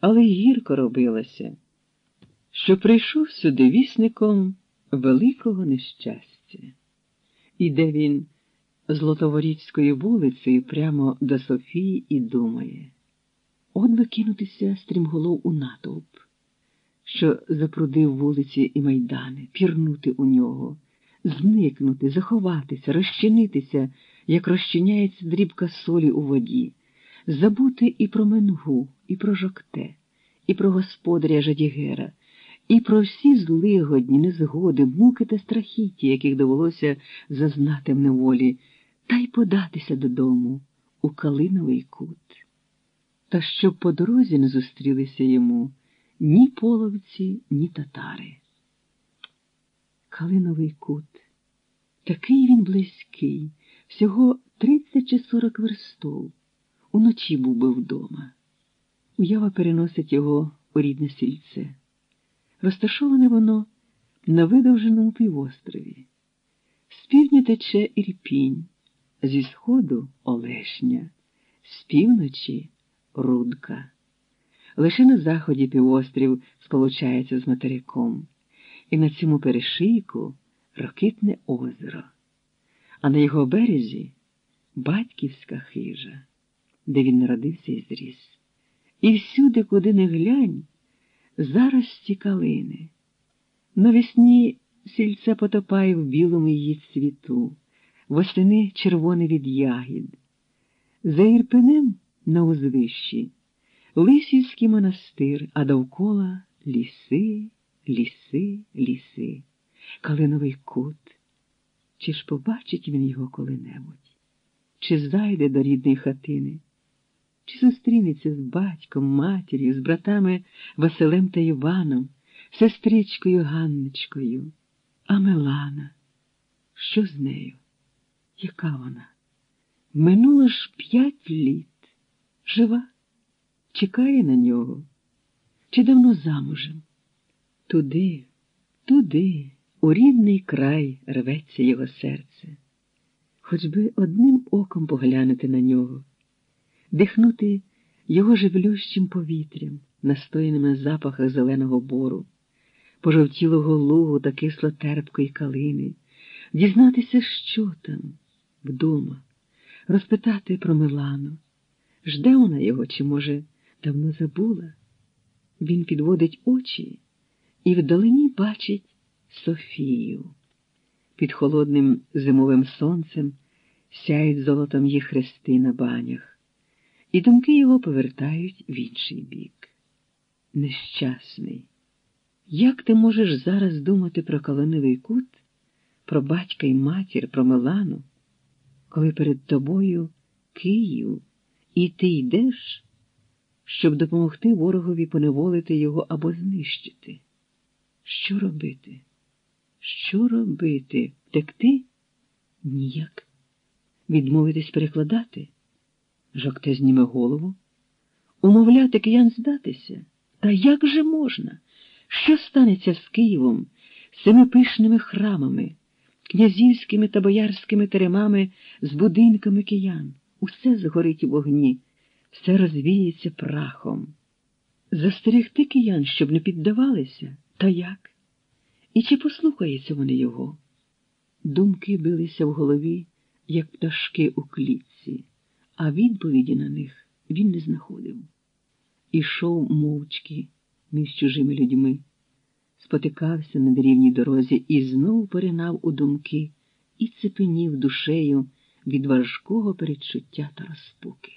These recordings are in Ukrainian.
але й гірко робилося, що прийшов сюди вісником великого нещастя. Іде він Злотоворіцькою вулицею прямо до Софії і думає. От би кинутися стрімголов у натовп, що запрудив вулиці і майдани, пірнути у нього, зникнути, заховатися, розчинитися, як розчиняється дрібка солі у воді, забути і про менгу, і про жокте, і про господаря Жадігера, і про всі злигодні, незгоди, муки та страхіття, яких довелося зазнати в неволі, та й податися додому у Калиновий кут. Та щоб по дорозі не зустрілися йому ні половці, ні татари. Калиновий кут. Такий він близький, всього тридцять чи сорок верстов. Уночі був би вдома. Уява переносить його у рідне сільце. Розташоване воно на видовженому півострові. З півдня тече Ірпінь, зі сходу Олешня, з півночі Рудка. Лише на заході півострів сполучається з материком, і на цьому перешийку рокитне озеро, а на його березі батьківська хижа, де він народився і зріс. І всюди, куди не глянь, зараз ці калини. Навесні сільце потопає в білому її цвіту, восени червоне від ягід. За Ірпенем на узвищі Лисівський монастир, а довкола ліси, ліси, ліси, калиновий кут. Чи ж побачить він його коли-небудь? Чи зайде до рідної хатини? Чи зустрінеться з батьком, матір'ю, з братами Василем та Іваном, сестричкою Ганночкою, а Мелана? Що з нею? Яка вона? Минуло ж п'ять літ. Жива? Чекає на нього? Чи давно замужем? Туди, туди, у рідний край рветься його серце. Хоч би одним оком поглянути на нього дихнути його живлющим повітрям, настояним на запахах зеленого бору, пожовтілого лугу та кисло терпкої калини, дізнатися, що там, вдома, розпитати про Милану. Жде вона його, чи, може, давно забула? Він підводить очі і вдалині бачить Софію. Під холодним зимовим сонцем сяють золотом їх хрести на банях і думки його повертають в інший бік. Нещасний. Як ти можеш зараз думати про калиновий кут, про батька і матір, про Милану, коли перед тобою Київ, і ти йдеш, щоб допомогти ворогові поневолити його або знищити? Що робити? Що робити? Втекти? Ніяк. Відмовитись перекладати? Жокте зніме голову. Умовляти киян здатися. Та як же можна? Що станеться з Києвом, з цими пишними храмами, князівськими та боярськими теремами, з будинками киян? Усе згорить у вогні, все розвіється прахом. Застерегти киян, щоб не піддавалися, та як? І чи послухаються вони його? Думки билися в голові, як пташки у клітці а відповіді на них він не знаходив. Ішов мовчки між чужими людьми, спотикався на дерівній дорозі і знов поринав у думки і цепенів душею від важкого передчуття та розпуки.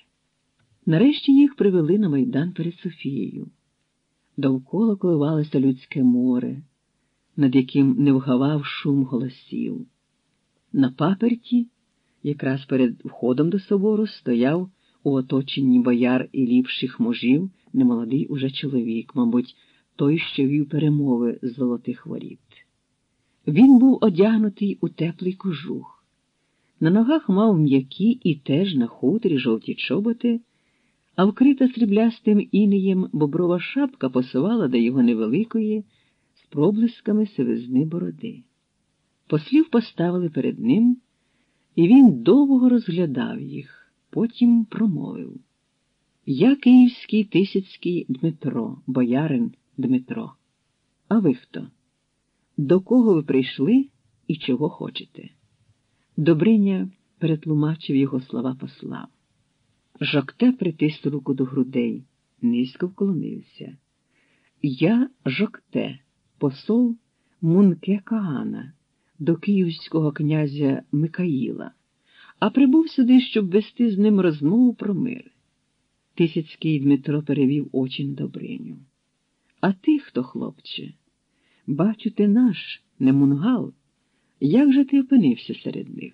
Нарешті їх привели на майдан перед Софією. Довкола коливалося людське море, над яким не вгавав шум голосів. На паперті якраз перед входом до собору стояв у оточенні бояр і ліпших мужів немолодий уже чоловік, мабуть, той, що вів перемови з золотих воріт. Він був одягнутий у теплий кожух. На ногах мав м'які і теж на хутрі жовті чоботи, а вкрита сріблястим інеєм боброва шапка посувала до його невеликої з проблисками сивизни бороди. Послів поставили перед ним і він довго розглядав їх, потім промовив. Я київський Тисяцький Дмитро, боярин Дмитро. А ви хто? До кого ви прийшли і чого хочете? Добриня перетлумачив його слова послам. Жокте притис руку до грудей, низько вклонився. Я Жокте, посол Мунке Каана, до київського князя Микаїла, а прибув сюди, щоб вести з ним розмову про мир. Тисяцький Дмитро перевів очі на Добриню. А ти хто, хлопче? Бачу, ти наш, не мунгал. Як же ти опинився серед них?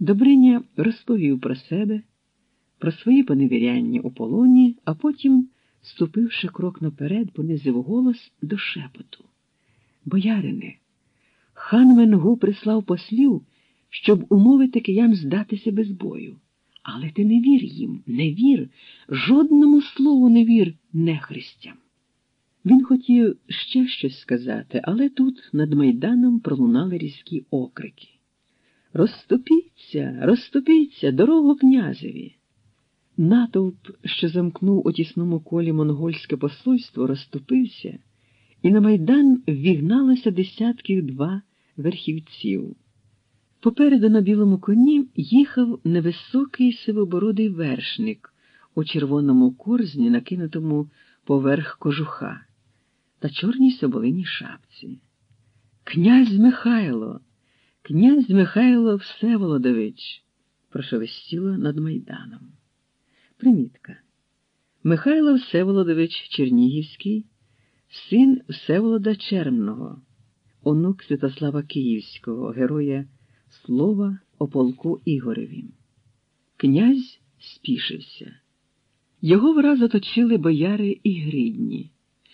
Добриня розповів про себе, про свої поневіряння у полоні, а потім, ступивши крок наперед, понизив голос до шепоту. Боярине, хан Менгу прислав послів, щоб умовити киян здатися без бою. Але ти не вір їм, не вір, жодному слову не вір нехристям. Він хотів ще щось сказати, але тут над майданом пролунали різкі окрики. Розступіться, розступіться, дорогу князеві. Натовп, що замкнув у тісному колі монгольське посольство, розступився, і на майдан ввігналося десятків два верхівців. Попереду на білому коні їхав невисокий сивобородий вершник у червоному корзні, накинутому поверх кожуха, та чорній соболиній шапці. Князь Михайло, князь Михайло Всеволодович, прошелестіло над майданом. Примітка. Михайло Всеволодович Чернігівський, син Всеволода Чермного, онук Святослава Київського, героя слова о полку Ігореві. Князь спішився. Його враз оточили бояри і гридні.